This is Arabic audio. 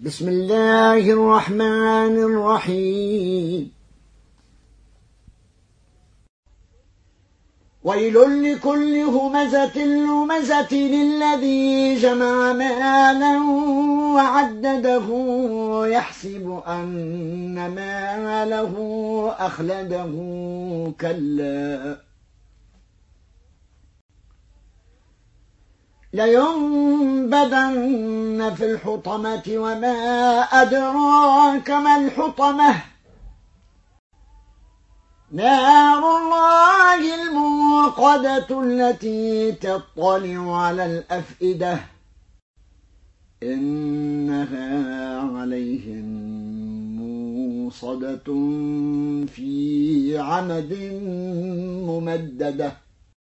بسم الله الرحمن الرحيم. ويل لكل همزة لمزة الذي جمع مالا وعدده يحسب أن ماله أخلده كلا. لينبذن في الحطمة وما أدراك ما الحطمة. نار الله الموقدة التي تطلع على الأفئدة. إنها عليهم موصدة في عمد ممددة.